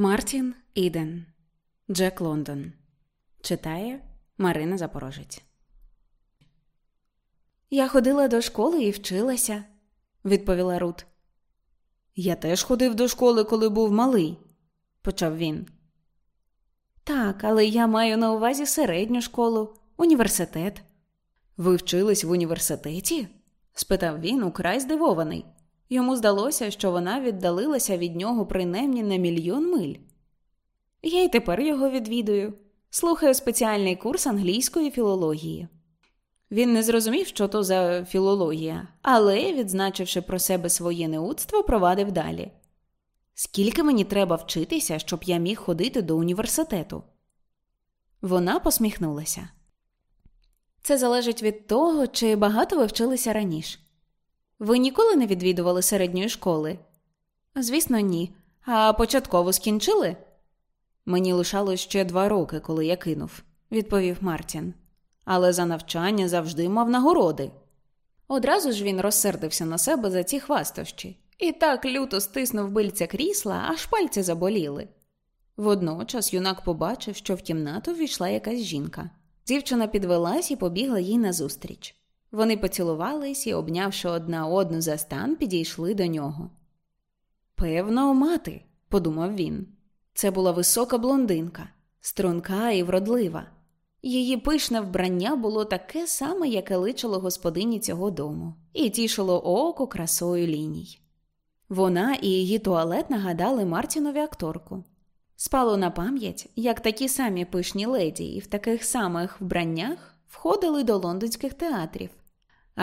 Мартін Іден Джек Лондон читає Марина Запорожець. Я ходила до школи і вчилася, відповіла Рут. Я теж ходив до школи, коли був малий, почав він. Так, але я маю на увазі середню школу, університет. Ви вчились в університеті? спитав він, украй здивований. Йому здалося, що вона віддалилася від нього принаймні на мільйон миль. Я й тепер його відвідую, слухаю спеціальний курс англійської філології. Він не зрозумів, що то за філологія, але, відзначивши про себе своє неудство, провадив далі. Скільки мені треба вчитися, щоб я міг ходити до університету? Вона посміхнулася. Це залежить від того, чи багато ви вчилися раніше. Ви ніколи не відвідували середньої школи? Звісно, ні. А початково скінчили? Мені лишалось ще два роки, коли я кинув, відповів Мартін. Але за навчання завжди мав нагороди. Одразу ж він розсердився на себе за ці хвастощі і так люто стиснув бильця крісла, аж пальці заболіли. Водночас юнак побачив, що в кімнату ввійшла якась жінка. Дівчина підвелась і побігла їй назустріч. Вони поцілувались і, обнявши одна одну за стан, підійшли до нього. Певно, мати, подумав він. Це була висока блондинка, струнка і вродлива. Її пишне вбрання було таке саме, яке личило господині цього дому, і тішило око красою ліній. Вона і її туалет нагадали Мартінові акторку. Спало на пам'ять, як такі самі пишні леді і в таких самих вбраннях входили до лондонських театрів,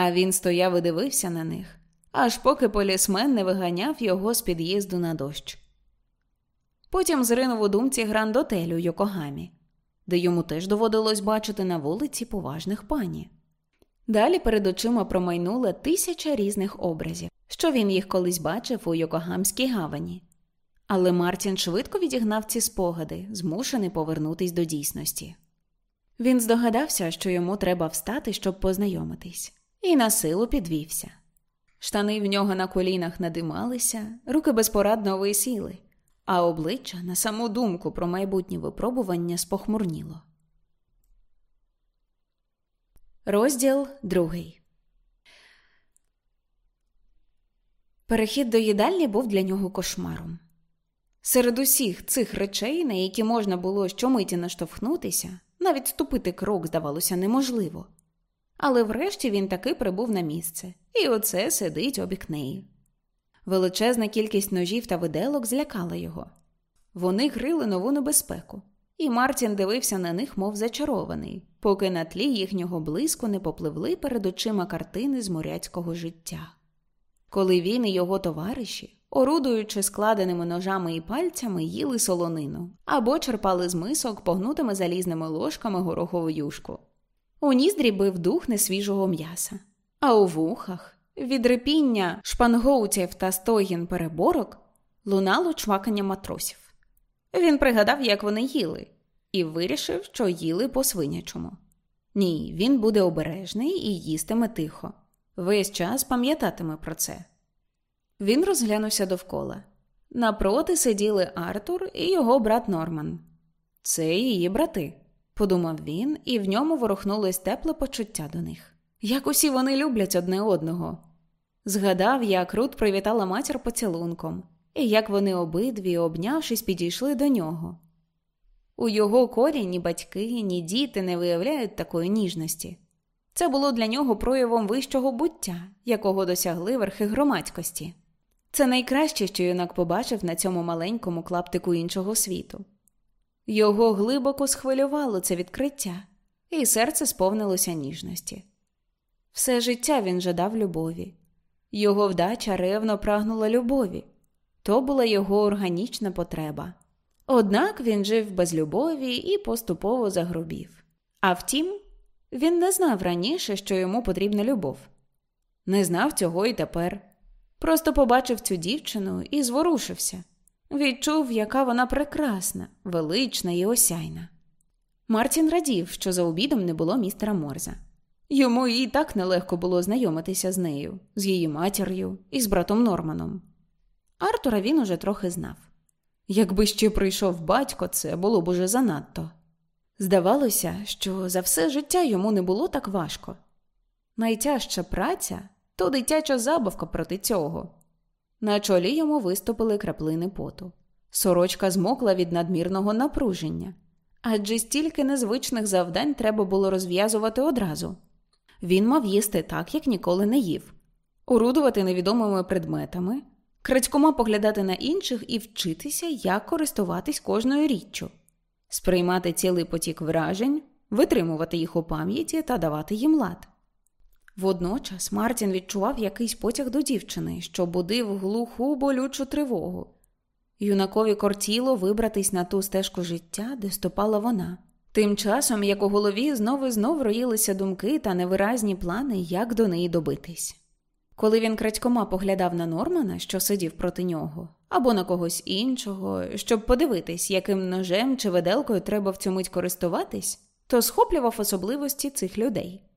а він стояв і дивився на них, аж поки полісмен не виганяв його з під'їзду на дощ. Потім зринув у думці гранд-отель Йокогамі, де йому теж доводилось бачити на вулиці поважних пані. Далі перед очима промайнула тисяча різних образів, що він їх колись бачив у Йокогамській гавані. Але Мартін швидко відігнав ці спогади, змушений повернутись до дійсності. Він здогадався, що йому треба встати, щоб познайомитись, і на силу підвівся. Штани в нього на колінах надималися, руки безпорадно висіли, а обличчя на саму думку про майбутнє випробування спохмурніло. Розділ другий Перехід до їдальні був для нього кошмаром. Серед усіх цих речей, на які можна було щомиті наштовхнутися, навіть ступити крок здавалося неможливо. Але врешті він таки прибув на місце, і оце сидить обік неї. Величезна кількість ножів та виделок злякала його. Вони грили нову небезпеку, і Мартін дивився на них, мов зачарований, поки на тлі їхнього блиску не попливли перед очима картини з моряцького життя. Коли він і його товариші, орудуючи складеними ножами і пальцями, їли солонину або черпали з мисок погнутими залізними ложками горохову юшку. У ніздрі бив дух несвіжого м'яса, а у вухах від репіння шпангоутів та стогін переборок лунало чвакання матросів. Він пригадав, як вони їли, і вирішив, що їли по свинячому. Ні, він буде обережний і їстиме тихо. Весь час пам'ятатиме про це. Він розглянувся довкола. Напроти сиділи Артур і його брат Норман. Це її брати, подумав він, і в ньому ворухнулось тепле почуття до них. Як усі вони люблять одне одного. Згадав, як Рут привітала матір поцілунком, і як вони обидві, обнявшись, підійшли до нього. У його корі ні батьки, ні діти не виявляють такої ніжності. Це було для нього проявом вищого буття, якого досягли верхи громадськості. Це найкраще, що юнак побачив на цьому маленькому клаптику іншого світу. Його глибоко схвилювало це відкриття, і серце сповнилося ніжності. Все життя він жадав любові, його вдача ревно прагнула любові то була його органічна потреба. Однак він жив без любові і поступово загрубів. А втім, він не знав раніше, що йому потрібна любов, не знав цього і тепер. Просто побачив цю дівчину і зворушився, відчув, яка вона прекрасна, велична і осяйна. Мартін радів, що за обідом не було містера Морза. Йому і так нелегко було знайомитися з нею, з її матір'ю і з братом Норманом. Артура він уже трохи знав. Якби ще прийшов батько, це було б уже занадто. Здавалося, що за все життя йому не було так важко. Найтяжча праця то дитяча забавка проти цього. На чолі йому виступили краплини поту. Сорочка змокла від надмірного напруження, адже стільки незвичних завдань треба було розв'язувати одразу. Він мав їсти так, як ніколи не їв, орудувати невідомими предметами, крадькома поглядати на інших і вчитися, як користуватись кожною річчю, сприймати цілий потік вражень, витримувати їх у пам'яті та давати їм лад. Водночас Мартін відчував якийсь потяг до дівчини, що будив глуху болючу тривогу. Юнакові кортіло вибратись на ту стежку життя, де ступала вона. Тим часом, як у голові знову і знов роїлися думки та невиразні плани, як до неї добитись. Коли він крадькома поглядав на Нормана, що сидів проти нього, або на когось іншого, щоб подивитись, яким ножем чи виделкою треба в цю мить користуватись, то схоплював особливості цих людей,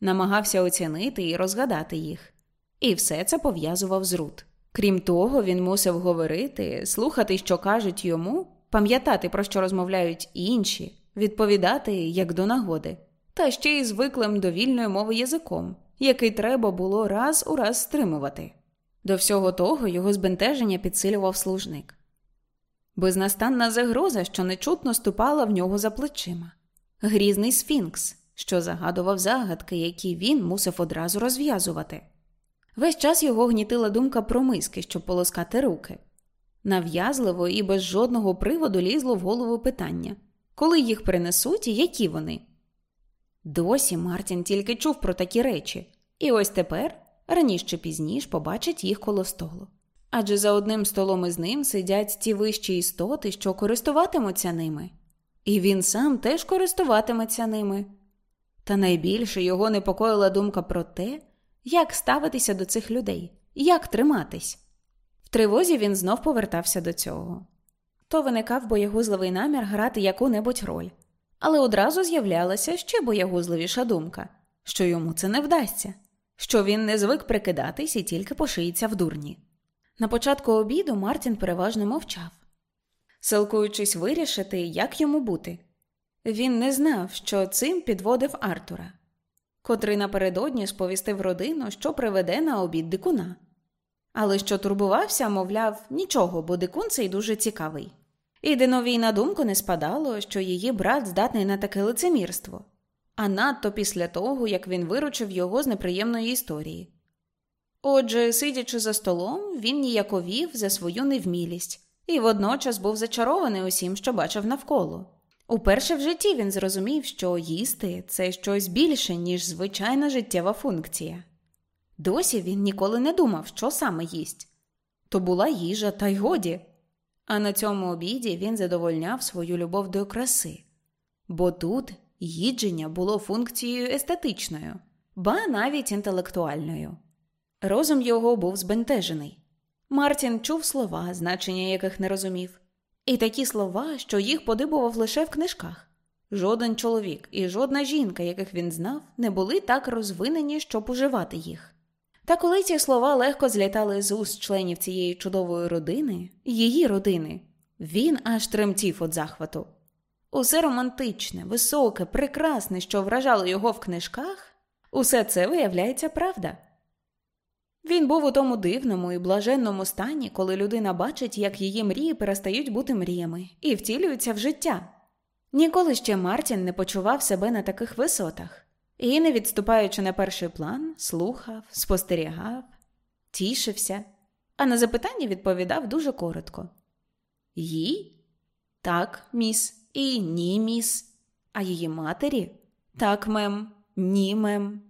намагався оцінити і розгадати їх, і все це пов'язував з Рут. Крім того, він мусив говорити, слухати, що кажуть йому, пам'ятати, про що розмовляють інші, відповідати як до нагоди, та ще й звиклим до вільної мови язиком, який треба було раз у раз стримувати. До всього того його збентеження підсилював служник. Безнастанна загроза, що нечутно ступала в нього за плечима, грізний сфінкс, що загадував загадки, які він мусив одразу розв'язувати. Весь час його гнітила думка про миски, щоб полоскати руки. Нав'язливо і без жодного приводу лізло в голову питання коли їх принесуть і які вони. Досі Мартін тільки чув про такі речі, і ось тепер, раніше чи пізніше, побачить їх коло столу. Адже за одним столом із ним сидять ті вищі істоти, що користуватимуться ними, і він сам теж користуватиметься ними. Та найбільше його непокоїла думка про те, як ставитися до цих людей, як триматись. В тривозі він знов повертався до цього. То виникав боягузливий намір грати яку-небудь роль, але одразу з'являлася ще боягузливіша думка, що йому це не вдасться, що він не звик прикидатись і тільки пошиється в дурні. На початку обіду Мартін переважно мовчав, силкуючись вирішити, як йому бути. Він не знав, що цим підводив Артура, котрий напередодні сповістив родину, що приведе на обід дикуна. Але що турбувався, мовляв, нічого, бо дикун цей дуже цікавий. І Диновій на думку не спадало, що її брат здатний на таке лицемірство, а надто після того, як він виручив його з неприємної історії. Отже, сидячи за столом, він ніяковів за свою невмілість і водночас був зачарований усім, що бачив навколо. Уперше в житті він зрозумів, що їсти це щось більше, ніж звичайна життєва функція. Досі він ніколи не думав, що саме їсть то була їжа, та й годі. А на цьому обіді він задовольняв свою любов до краси, бо тут їдження було функцією естетичною, ба навіть інтелектуальною. Розум його був збентежений. Мартін чув слова, значення яких не розумів, і такі слова, що їх подибував лише в книжках. Жоден чоловік і жодна жінка, яких він знав, не були так розвинені, щоб уживати їх. Та коли ці слова легко злітали з уст членів цієї чудової родини, її родини, він аж тремтів від захвату. Усе романтичне, високе, прекрасне, що вражало його в книжках, усе це виявляється правда. Він був у тому дивному і блаженному стані, коли людина бачить, як її мрії перестають бути мріями і втілюються в життя. Ніколи ще Мартін не почував себе на таких висотах і, не відступаючи на перший план, слухав, спостерігав, тішився, а на запитання відповідав дуже коротко: Їй? Так, міс, і ні, міс. А її матері? Так, мем, ні, мем.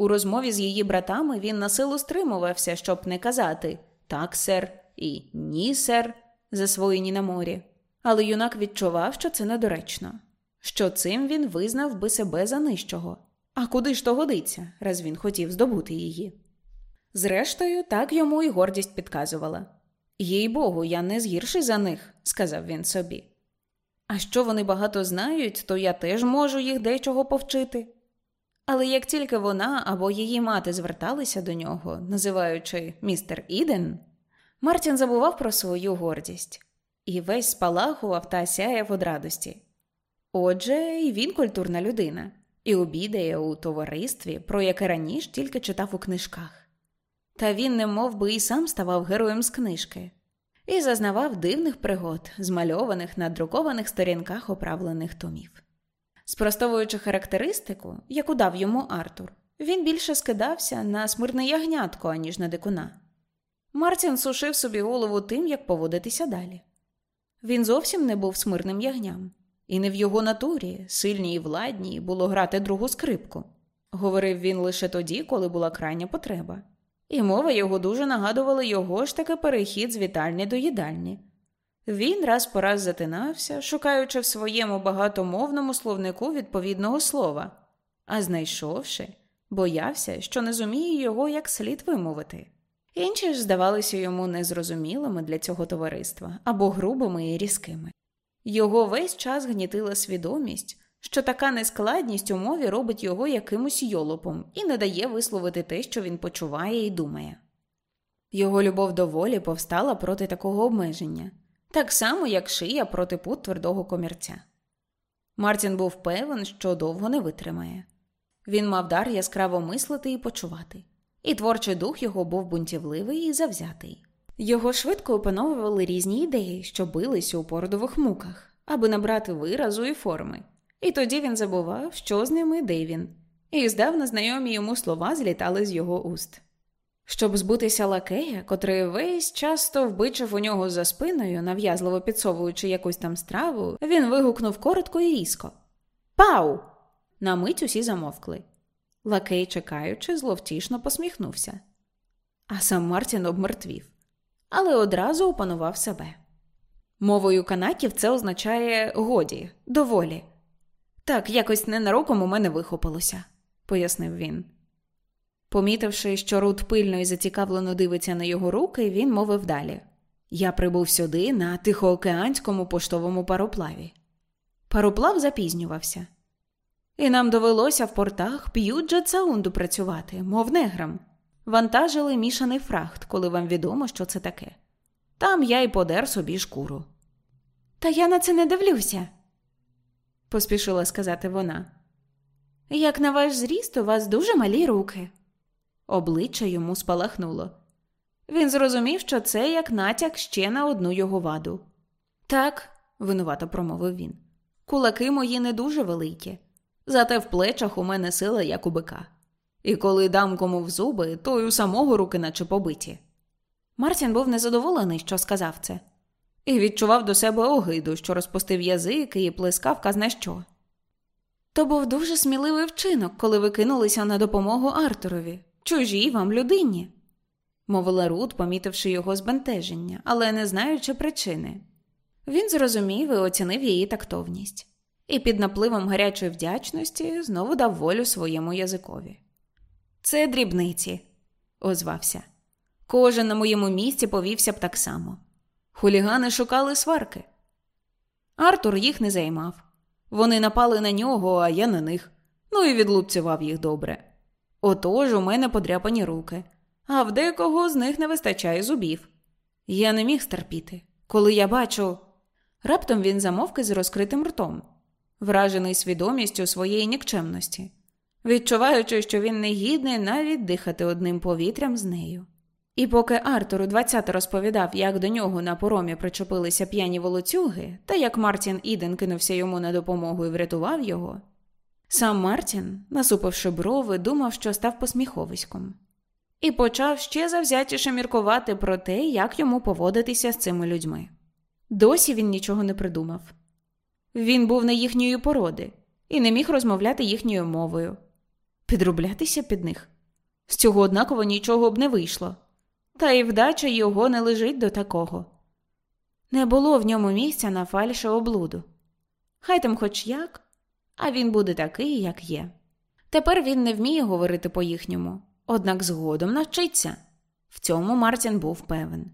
У розмові з її братами він на силу стримувався, щоб не казати так, сер, і ні, сер, засвоєні на морі. Але юнак відчував, що це недоречно, що цим він визнав би себе за нижчого. А куди ж то годиться, раз він хотів здобути її? Зрештою, так йому і гордість підказувала. Їй богу, я не згірший за них, сказав він собі. А що вони багато знають, то я теж можу їх дечого повчити. Але як тільки вона або її мати зверталися до нього, називаючи містер Іден, Мартін забував про свою гордість. і весь спалахував та сяяв од радості. Отже, і він культурна людина, і обідає у товаристві, про яке раніше тільки читав у книжках. Та він не мов би, і сам ставав героєм з книжки і зазнавав дивних пригод, змальованих на друкованих сторінках оправлених томів. Спростовуючи характеристику, яку дав йому Артур, він більше скидався на смирне ягнятко, аніж на дикуна. Мартін сушив собі голову тим, як поводитися далі. Він зовсім не був смирним ягням, і не в його натурі, сильній і владній, було грати другу скрипку. Говорив він лише тоді, коли була крайня потреба, і мова його дуже нагадувала його ж таки перехід з вітальні до їдальні. Він раз по раз затинався, шукаючи в своєму багатомовному словнику відповідного слова, а знайшовши, боявся, що не зуміє його як слід вимовити. Інші ж здавалися йому незрозумілими для цього товариства або грубими і різкими. Його весь час гнітила свідомість, що така нескладність у мові робить його якимось йолопом і не дає висловити те, що він почуває і думає. Його любов до волі повстала проти такого обмеження, так само, як шия проти пут твердого комірця. Мартін був певен, що довго не витримає. Він мав дар яскраво мислити і почувати, і творчий дух його був бунтівливий і завзятий. Його швидко опановували різні ідеї, що билися у породових муках, аби набрати виразу і форми, і тоді він забував, що з ними де він, і здавна знайомі йому слова злітали з його уст. Щоб збутися лакея, котрий весь часто вбичив у нього за спиною, нав'язливо підсовуючи якусь там страву, він вигукнув коротко і різко Пау! На мить усі замовкли. Лакей, чекаючи, зловтішно посміхнувся. А сам Мартін обмертвів, але одразу опанував себе. Мовою канатів це означає годі, доволі. Так, якось ненароком у мене вихопилося, пояснив він. Помітивши, що Рут пильно і зацікавлено дивиться на його руки, він мовив далі Я прибув сюди на Тихоокеанському поштовому пароплаві. Пароплав запізнювався, і нам довелося в портах п'юджет саунду працювати, мов неграм. Вантажили мішаний фрахт, коли вам відомо, що це таке. Там я й подер собі шкуру. Та я на це не дивлюся, поспішила сказати вона. Як на ваш зріст, у вас дуже малі руки. Обличчя йому спалахнуло. Він зрозумів, що це як натяк ще на одну його ваду. Так, винувато промовив він, кулаки мої не дуже великі, зате в плечах у мене сила, як у бика. І коли дам кому в зуби, то й у самого руки наче побиті. Мартін був незадоволений, що сказав це, і відчував до себе огиду, що розпустив язик і плескав казна що. То був дуже сміливий вчинок, коли ви кинулися на допомогу Артурові, чужій вам людині, мовила Рут, помітивши його збентеження, але не знаючи причини. Він зрозумів і оцінив її тактовність, і під напливом гарячої вдячності знову дав волю своєму язикові. Це дрібниці, озвався. Кожен на моєму місці повівся б так само. Хулігани шукали сварки. Артур їх не займав. Вони напали на нього, а я на них. Ну і відлупцював їх добре. Отож у мене подряпані руки, а в декого з них не вистачає зубів. Я не міг стерпіти. Коли я бачу. Раптом він замовки з розкритим ртом, вражений свідомістю своєї нікчемності, відчуваючи, що він не гідний навіть дихати одним повітрям з нею. І поки Артур у двадцяте розповідав, як до нього на поромі причепилися п'яні волоцюги, та як Мартін Іден кинувся йому на допомогу і врятував його, сам Мартін, насупивши брови, думав, що став посміховиськом, і почав ще завзятіше міркувати про те, як йому поводитися з цими людьми. Досі він нічого не придумав. Він був не їхньої породи і не міг розмовляти їхньою мовою, підроблятися під них. З цього однаково нічого б не вийшло, та й вдача його не лежить до такого. Не було в ньому місця на фальше облуду. Хай там хоч як, а він буде такий, як є. Тепер він не вміє говорити по їхньому, однак згодом навчиться. В цьому Мартін був певен.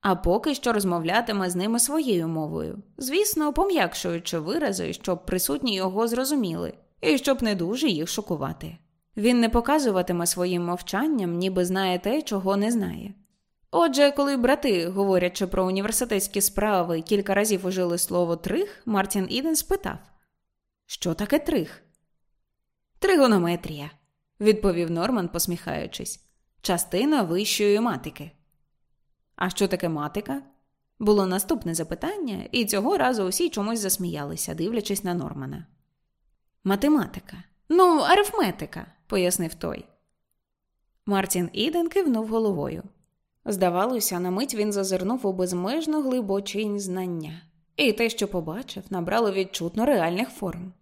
А поки що розмовлятиме з ними своєю мовою, звісно, пом'якшуючи вирази, щоб присутні його зрозуміли, і щоб не дуже їх шокувати. Він не показуватиме своїм мовчанням, ніби знає те, чого не знає. Отже, коли брати, говорячи про університетські справи, кілька разів ужили слово трих, Мартін Іден спитав Що таке трих? Тригонометрія, відповів Норман, посміхаючись, частина вищої матики. А що таке матика? Було наступне запитання, і цього разу усі чомусь засміялися, дивлячись на Нормана. Математика. Ну, арифметика, пояснив той. Мартін Іден кивнув головою. Здавалося, на мить він зазирнув у безмежно глибочінь знання, і те, що побачив, набрало відчутно реальних форм.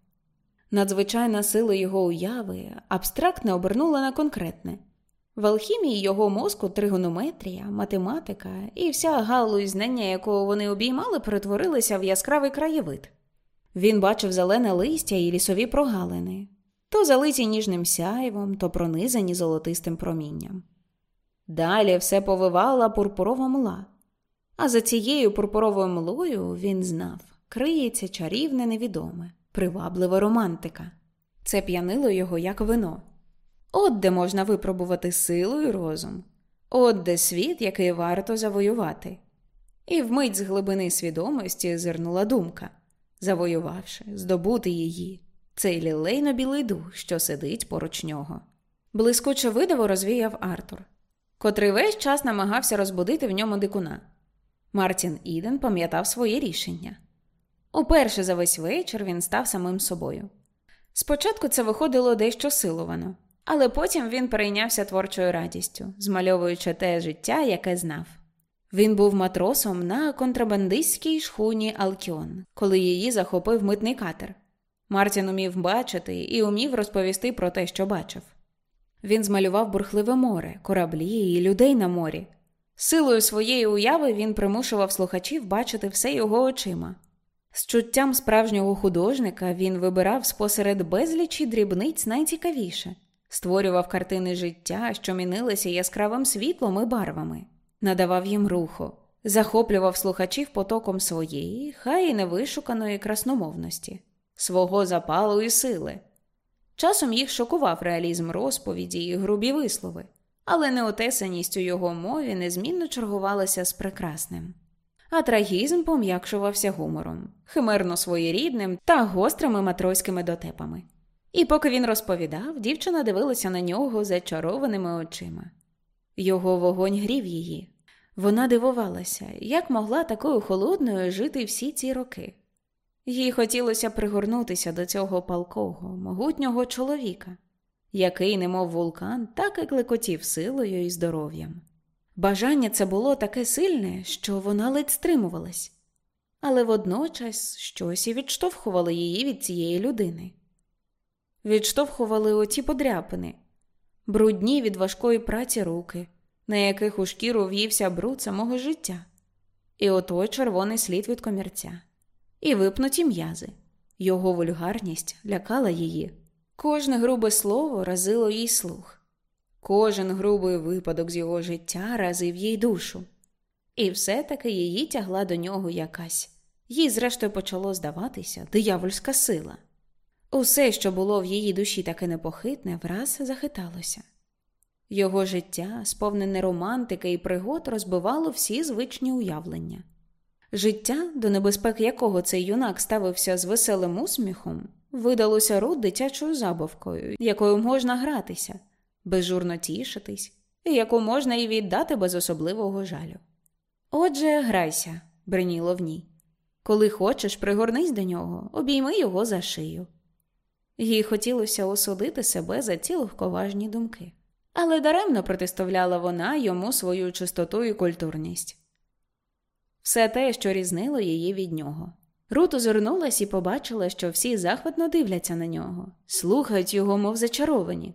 Надзвичайна сила його уяви абстрактне обернула на конкретне. В алхімії його мозку тригонометрія, математика і вся галузь знання, якого вони обіймали, перетворилися в яскравий краєвид. Він бачив зелене листя і лісові прогалини, то залиті ніжним сяйвом, то пронизані золотистим промінням. Далі все повивала пурпурова мла, а за цією пурпуровою млою він знав криється чарівне невідоме, приваблива романтика. Це п'янило його як вино. От де можна випробувати силу і розум, от де світ, який варто завоювати. І вмить з глибини свідомості зирнула думка, завоювавши, здобути її, цей лілейно білий дух, що сидить поруч нього. Блискуче видиво розвіяв Артур, котрий весь час намагався розбудити в ньому дикуна. Мартін Іден пам'ятав своє рішення. Уперше за весь вечір він став самим собою. Спочатку це виходило дещо силовано, але потім він перейнявся творчою радістю, змальовуючи те життя, яке знав. Він був матросом на контрабандистській шхуні Алкіон, коли її захопив митний катер. Мартін умів бачити і умів розповісти про те, що бачив. Він змалював бурхливе море, кораблі і людей на морі. Силою своєї уяви він примушував слухачів бачити все його очима. З чуттям справжнього художника він вибирав спосеред безлічі дрібниць найцікавіше, створював картини життя, що мінилися яскравим світлом і барвами, надавав їм руху, захоплював слухачів потоком своєї, хай і невишуканої красномовності, свого запалу і сили. Часом їх шокував реалізм розповіді і грубі вислови, але неотесаність у його мові незмінно чергувалася з прекрасним. А трагізм пом'якшувався гумором, химерно своєрідним та гострими матроськими дотепами. І поки він розповідав, дівчина дивилася на нього зачарованими очима. Його вогонь грів її. Вона дивувалася, як могла такою холодною жити всі ці роки. Їй хотілося пригорнутися до цього палкого, могутнього чоловіка, який, немов вулкан, так і клекотів силою і здоров'ям. Бажання це було таке сильне, що вона ледь стримувалась, але водночас щось і відштовхувало її від цієї людини. Відштовхували оті подряпини, брудні від важкої праці руки, на яких у шкіру в'ївся бруд самого життя, і отой червоний слід від комірця і випнуті м'язи. Його вульгарність лякала її. Кожне грубе слово разило їй слух, кожен грубий випадок з його життя разив їй душу, і все-таки її тягла до нього якась, їй, зрештою, почало здаватися диявольська сила. Усе, що було в її душі таке непохитне, враз захиталося. Його життя, сповнене романтики і пригод, розбивало всі звичні уявлення. Життя, до небезпек якого цей юнак ставився з веселим усміхом, видалося Рут дитячою забавкою, якою можна гратися, безжурно тішитись, і яку можна і віддати без особливого жалю. Отже, грайся, бриніло в ній. Коли хочеш, пригорнись до нього, обійми його за шию. Їй хотілося осудити себе за ці легковажні думки, але даремно протиставляла вона йому свою чистоту і культурність все те, що різнило її від нього. Рут озирнулась і побачила, що всі захватно дивляться на нього, слухають його, мов зачаровані.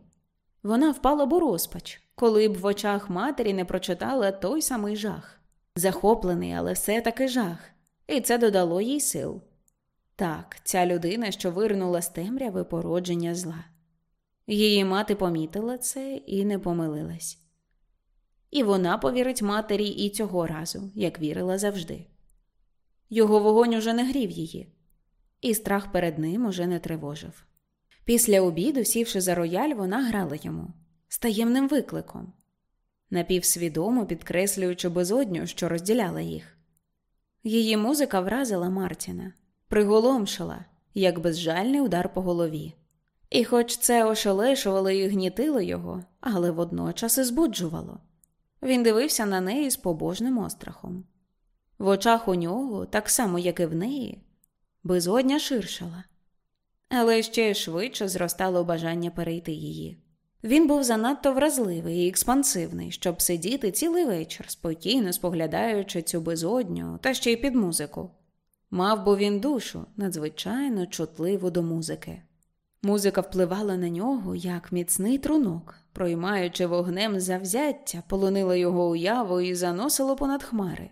Вона впала б у розпач, коли б в очах матері не прочитала той самий жах. Захоплений, але все таки жах, і це додало їй сил. Так, ця людина, що вирнула з темряви породження зла. Її мати помітила це і не помилилась. І вона повірить матері і цього разу, як вірила завжди. Його вогонь уже не грів її, і страх перед ним уже не тривожив. Після обіду, сівши за рояль, вона грала йому з таємним викликом. напівсвідомо підкреслюючи безодню, що розділяла їх. Її музика вразила Мартіна, приголомшила, як безжальний удар по голові. І хоч це ошелешувало і гнітило його, але водночас і збуджувало. Він дивився на неї з побожним острахом. В очах у нього, так само, як і в неї, безодня ширшала, але ще швидше зростало бажання перейти її. Він був занадто вразливий і експансивний, щоб сидіти цілий вечір, спокійно споглядаючи цю безодню та ще й під музику. Мав би він душу надзвичайно чутливу до музики. Музика впливала на нього як міцний трунок, проймаючи вогнем завзяття, полонила його уяву і заносило понад хмари.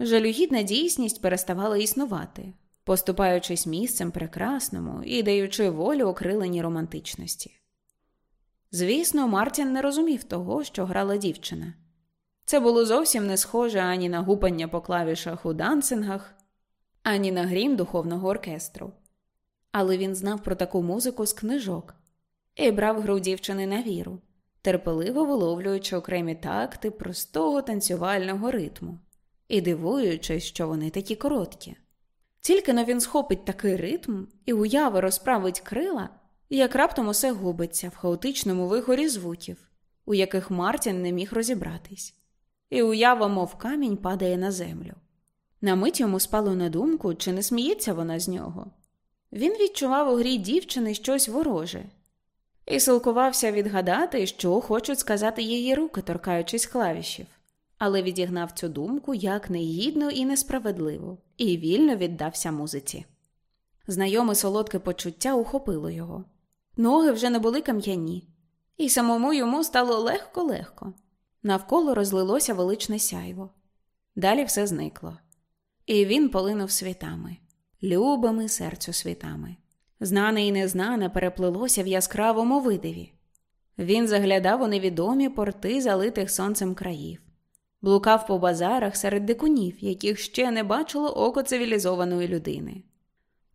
Жалюгідна дійсність переставала існувати, поступаючись місцем прекрасному і даючи волю окриленій романтичності. Звісно, Мартін не розумів того, що грала дівчина. Це було зовсім не схоже ані на гупання по клавішах у дансингах, ані на грім духовного оркестру. Але він знав про таку музику з книжок і брав гру дівчини на віру, терпеливо виловлюючи окремі такти простого танцювального ритму і дивуючись, що вони такі короткі. Тільки но він схопить такий ритм і уяви розправить крила, як раптом усе губиться в хаотичному вихорі звуків, у яких Мартін не міг розібратись, і уява, мов камінь, падає на землю. На мить йому спало на думку, чи не сміється вона з нього. Він відчував у грі дівчини щось вороже і силкувався відгадати, що хочуть сказати її руки, торкаючись клавішів, але відігнав цю думку як негідну і несправедливу, і вільно віддався музиці. Знайоме солодке почуття ухопило його. Ноги вже не були кам'яні, і самому йому стало легко-легко. Навколо розлилося величне сяйво. Далі все зникло, і він полинув світами, любими серцю світами. Знане і незнане переплилося в яскравому видиві. Він заглядав у невідомі порти залитих сонцем країв, блукав по базарах серед дикунів, яких ще не бачило око цивілізованої людини.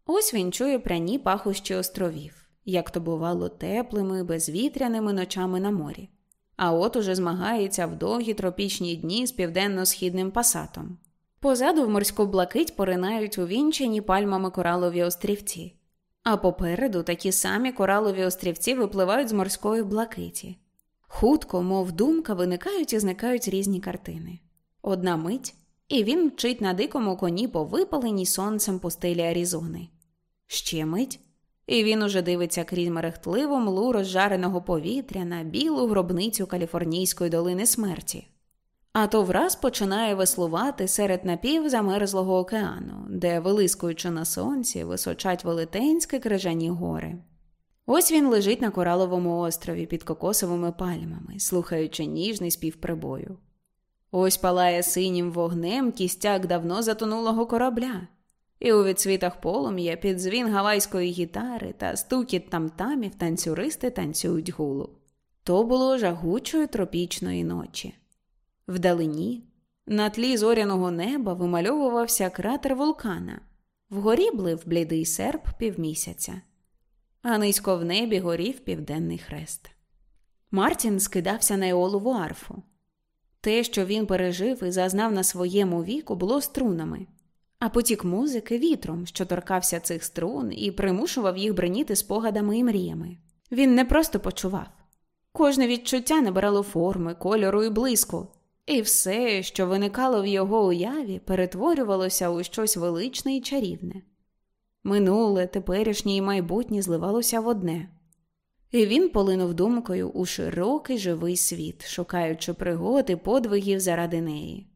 Ось він чує пряні пахощі островів як то бувало теплими, безвітряними ночами на морі, а от уже змагається в довгі тропічні дні з південно-східним пасатом. Позаду в морську блакить поринають увінчені пальмами коралові острівці, а попереду такі самі коралові острівці випливають з морської блакиті. Хутко, мов думка, виникають і зникають різні картини. Одна мить, і він мчить на дикому коні по випаленій сонцем пустелі Арізони. Ще мить, і він уже дивиться крізь мерехтливу млу розжареного повітря на білу гробницю Каліфорнійської долини смерті. А то враз починає веслувати серед напівзамерзлого океану, де, вилискуючи на сонці, височать велетенські крижані гори. Ось він лежить на кораловому острові під кокосовими пальмами, слухаючи ніжний спів прибою. Ось палає синім вогнем кістяк давно затонулого корабля, і у відсвітах полум'я під дзвін гавайської гітари та стукіт тамтамів танцюристи танцюють гулу. То було жагучої тропічної ночі. Вдалині, на тлі зоряного неба вимальовувався кратер вулкана, вгорі блив блідий серп півмісяця, а низько в небі горів південний хрест. Мартін скидався на еолову арфу. Те, що він пережив і зазнав на своєму віку, було струнами а потік музики вітром, що торкався цих струн і примушував їх бреніти спогадами і мріями. Він не просто почував. Кожне відчуття набирало форми, кольору і блиску, і все, що виникало в його уяві, перетворювалося у щось величне і чарівне. Минуле, теперішнє і майбутнє зливалося в одне. І він полинув думкою у широкий живий світ, шукаючи пригод і подвигів заради неї.